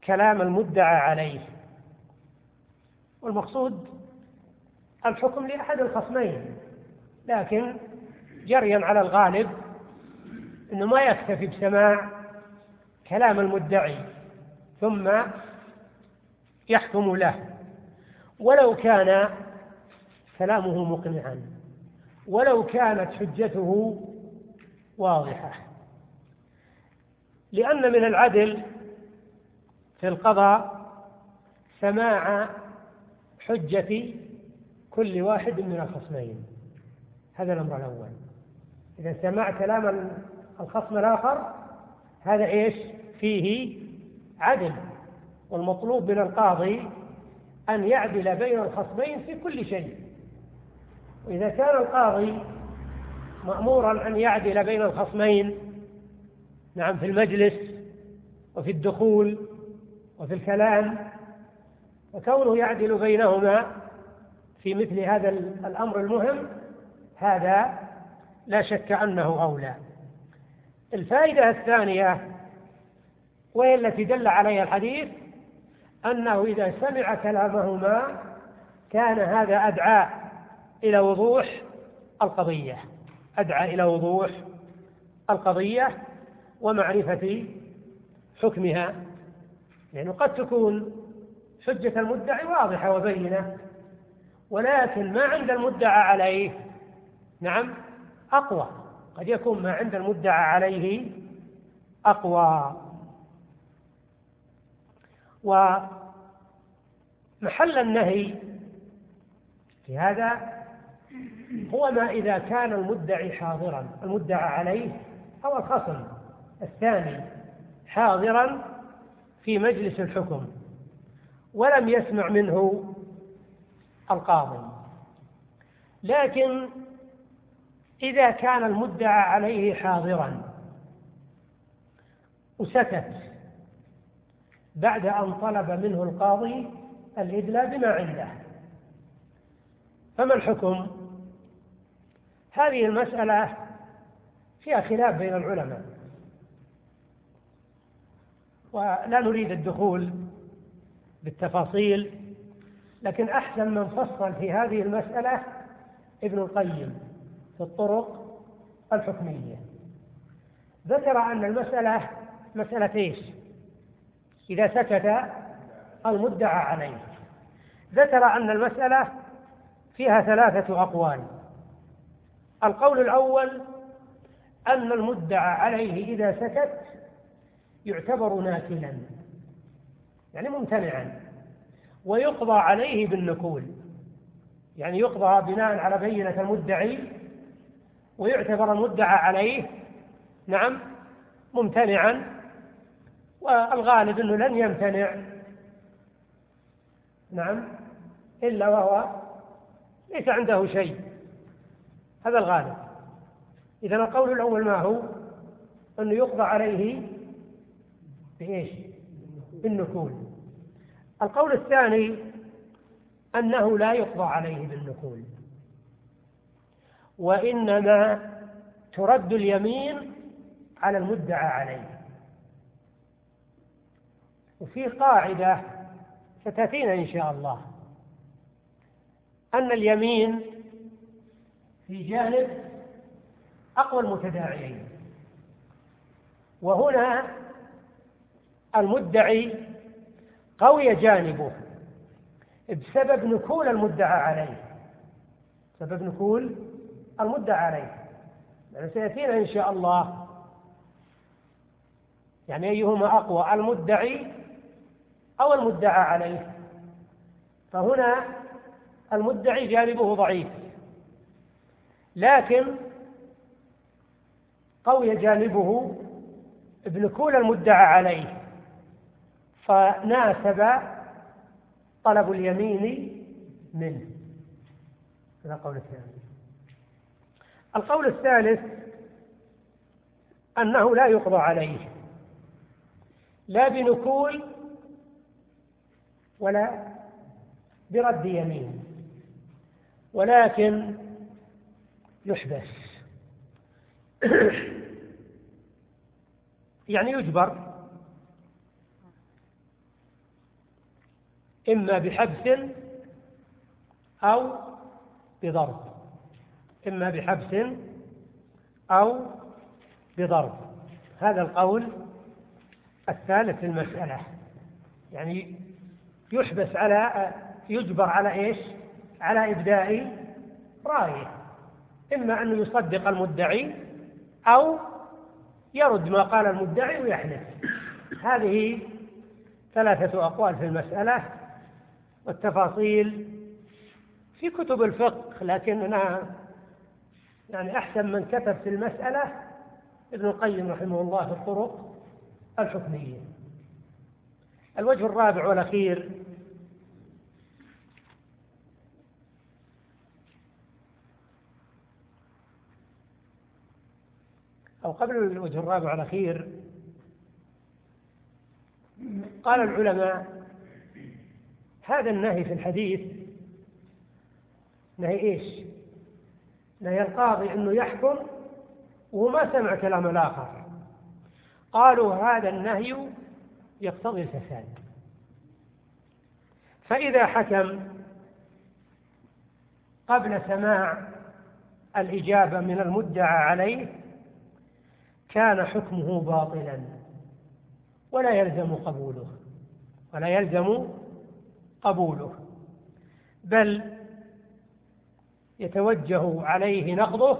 كلام المدعى عليه. والمقصود الحكم لأحد الخصمين لكن جريا على الغالب إنه ما يكتفي بسماع كلام المدعي ثم يحكم له. ولو كان كلامه مقنعا ولو كانت حجته واضحة. لأن من العدل في القضاء سماع حجة كل واحد من الخصمين. هذا الأمر الأول. إذا سمع كلام الخصم الآخر هذا إيش؟ فيه عدل والمطلوب من القاضي أن يعدل بين الخصمين في كل شيء. وإذا كان القاضي مأمورا أن يعدل بين الخصمين نعم في المجلس وفي الدخول وفي الكلام وكونه يعدل بينهما في مثل هذا الأمر المهم هذا لا شك أنه أولى. الفائدة الثانية وهي التي دل عليها الحديث أنه إذا سمع كلامهما كان هذا أدعى إلى وضوح القضية. أدعى إلى وضوح القضية ومعرفة حكمها. لأنه قد تكون حجة المدعي واضحة وبينة ولكن ما عند المدعى عليه نعم أقوى. قد يكون ما عند المدعى عليه أقوى. ومحل النهي في هذا هو ما إذا كان المدعي حاضرا المدعى عليه أو الخصم الثاني حاضرا في مجلس الحكم ولم يسمع منه القاضي. لكن إذا كان المدعى عليه حاضرا وسكت بعد أن طلب منه القاضي الإدلاء بما عنده. فما الحكم؟ هذه المسألة فيها خلاف بين العلماء. ولا نريد الدخول بالتفاصيل لكن أحسن من فصل في هذه المسألة ابن القيم في الطرق الحكمية. ذكر أن المسألة مسألة إيش؟ إذا سكت المدعى عليه. ذكر أن المسألة فيها ثلاثة أقوال. القول الأول أن المدعى عليه إذا سكت يعتبر ناكلا يعني ممتنعا. ويقضى عليه بالنكول. يعني يقضى بناء على بينة المدعي ويعتبر المدعى عليه نعم ممتنعا. والغالب إنه لن يمتنع. نعم إلا وهو ليس عنده شيء. هذا الغالب. اذا القول الأول ما هو؟ انه يقضى عليه بإيش؟ بالنكول. القول الثاني أنه لا يقضى عليه بالنكول. وإنما ترد اليمين على المدعى عليه. وفي قاعدة ستأتينا إن شاء الله. أن اليمين في جانب أقوى المتداعيين وهنا المدعي قوي جانبه بسبب نكول المدعى عليه. سبب نكول المدعى عليه. يعني سيأتينا إن شاء الله. يعني أيهما أقوى المدعي أو المدعى عليه. فهنا المدعي جانبه ضعيف. لكن قوي جانبه ابن كول المدعى عليه. فناسب طلب اليمين منه. هذا قول الثاني. القول الثالث أنه لا يقضى عليه. لا بنكول ولا برد يمين. ولكن يحبس. يعني يجبر. إما بحبس أو بضرب. إما بحبس أو بضرب. هذا القول الثالث في المسألة. يعني يحبس على يجبر على إيش؟ على إبداء رأيه. إما أن يصدق المدعي أو يرد ما قال المدعي ويحلف. هذه ثلاثة أقوال في المسألة. والتفاصيل في كتب الفقه لكننا يعني أحسن من كتب في المسألة ابن القيم رحمه الله في الطرق الحكمية. الوجه الرابع والأخير أو قبل الوجه الرابع والأخير قال العلماء هذا النهي في الحديث نهي إيش؟ نهي القاضي إنه يحكم وهو ما سمع كلام الآخر قالوا هذا النهي يقتضي الفساد فإذا حكم قبل سماع الإجابة من المدعى عليه كان حكمه باطلا ولا يلزم قبوله ولا يلزم قبوله. بل يتوجه عليه نقضه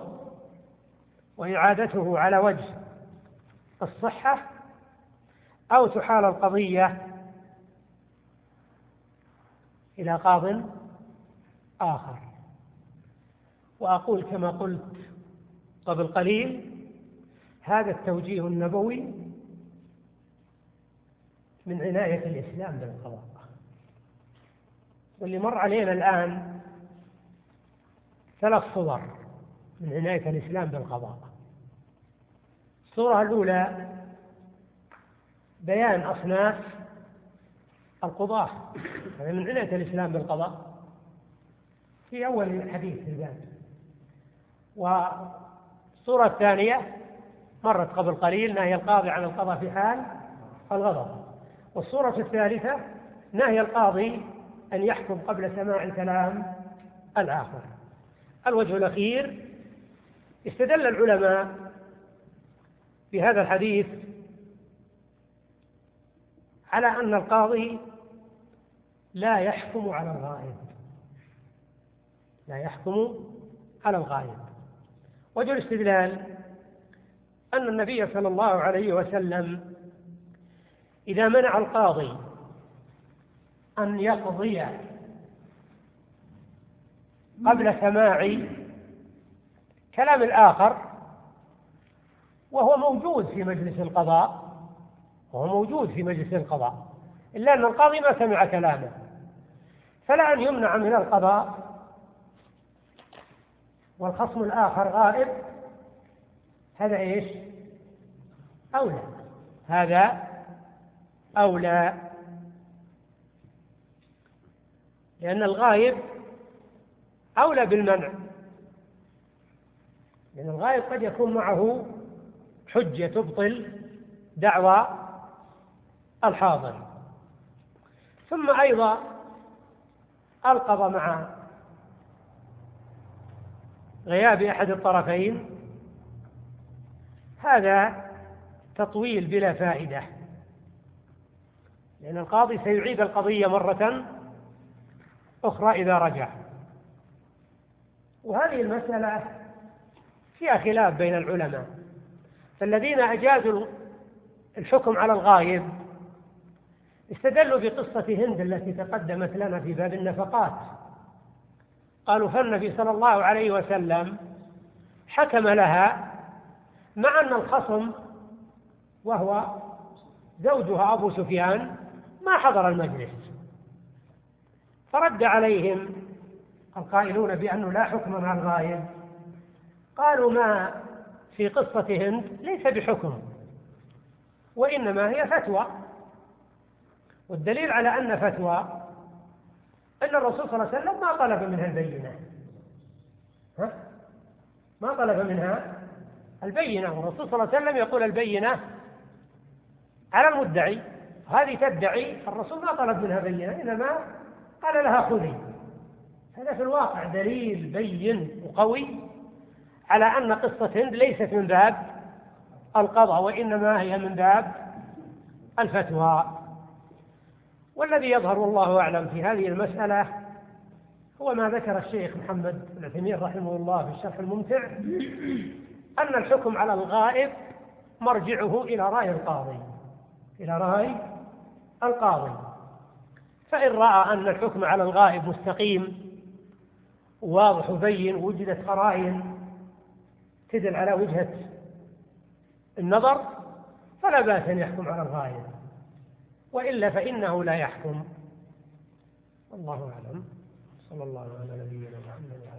وإعادته على وجه الصحة أو تحال القضية إلى قاض آخر. وأقول كما قلت قبل قليل هذا التوجيه النبوي من عناية الإسلام بالقضاء. واللي مر علينا الآن ثلاث صور من عناية الإسلام بالقضاء. الصورة الأولى بيان أصناف القضاة هذا من عناية الإسلام بالقضاء. في أول الحديث في الباب والصورة الثانية مرت قبل قليل نهي القاضي عن القضاء في حال الغضب. والصورة الثالثة نهي القاضي أن يحكم قبل سماع كلام الآخر. الوجه الأخير استدل العلماء بهذا الحديث على أن القاضي لا يحكم على الغائب. لا يحكم على الغائب. وجه الاستدلال أن النبي صلى الله عليه وسلم إذا منع القاضي أن يقضي قبل سماع كلام الآخر وهو موجود في مجلس القضاء وهو موجود في مجلس القضاء. إلا أن القاضي ما سمع كلامه فلا أن يمنع من القضاء. والخصم الآخر غائب. هذا إيش؟ أولى. هذا أولى. لأن الغائب أولى بالمنع. لأن الغائب قد يكون معه حجة تبطل دعوى الحاضر. ثم أيضا القضى مع غياب أحد الطرفين. هذا تطويل بلا فائدة. لأن القاضي سيعيد القضية مرة أخرى إذا رجع. وهذه المسألة فيها خلاف بين العلماء. فالذين أجازوا الحكم على الغايب استدلوا بقصة هند التي تقدمت لنا في باب النفقات. قالوا فالنبي صلى الله عليه وسلم حكم لها مع أن الخصم وهو زوجها أبو سفيان ما حضر المجلس. فرد عليهم القائلون بأنه لا حكم مع الغائب قالوا ما في قصة هند ليس بحكم وإنما هي فتوى. والدليل على أن فتوى أن الرسول صلى الله عليه وسلم ما طلب منها البينة. ها؟ ما طلب منها البينة. والرسول صلى الله عليه وسلم يقول البينة على المدعي هذه تدعي الرسول ما طلب منها بينة إنما قال لها خذي. هذا في الواقع دليل بين وقوي على أن قصة هند ليست من باب القضاء وإنما هي من باب الفتوى. والذي يظهر والله أعلم في هذه المسألة هو ما ذكر الشيخ محمد بن عثيمين رحمه الله في الشرح الممتع أن الحكم على الغائب مرجعه إلى رأي القاضي إلى رأي القاضي. فإن رأى أن الحكم على الغائب مستقيم واضح وبين وجدت قرائن تدل على وجهة النظر فلا بأس أن يحكم على الغائب. وإلا فإنه لا يحكم. والله أعلم. صلى الله على نبينا محمد وعلى